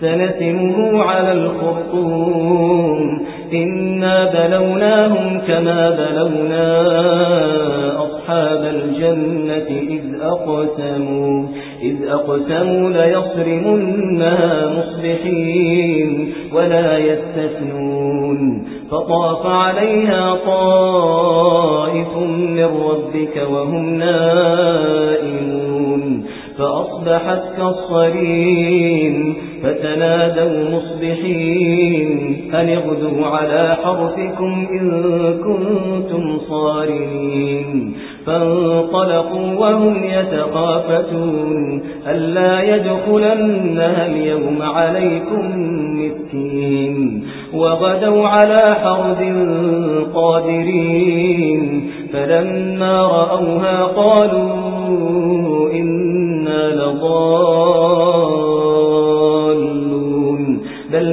سنسمه على الخرطوم. إنا بلوناهم كما بلونا أصحاب الجنة إذ أقسموا. إذ أقسموا ليصرمنها مصبحين ولا يستثنون. فطاف عليها طائف من ربك وهم نائمون فأصبحت كالصرين فتنادوا مصبحين أن اغدوا على حرفكم إن كنتم صارمين فانطلقوا وهم يتقافتون ألا يدخلنها اليوم عليكم مسكين وغدوا على حرد قادرين فلما رأوها قالوا إنا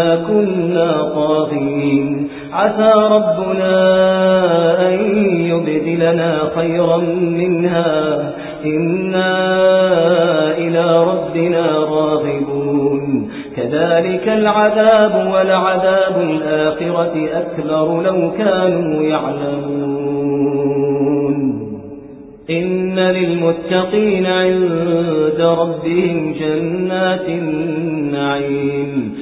كنا طاغين. عسى ربنا أن يبدلنا خيرا منها. إنا إلى ربنا راغبون. كذلك العذاب والعذاب الآخرة أكبر لو كانوا يعلمون. إن للمتقين عند ربهم جنات النعيم.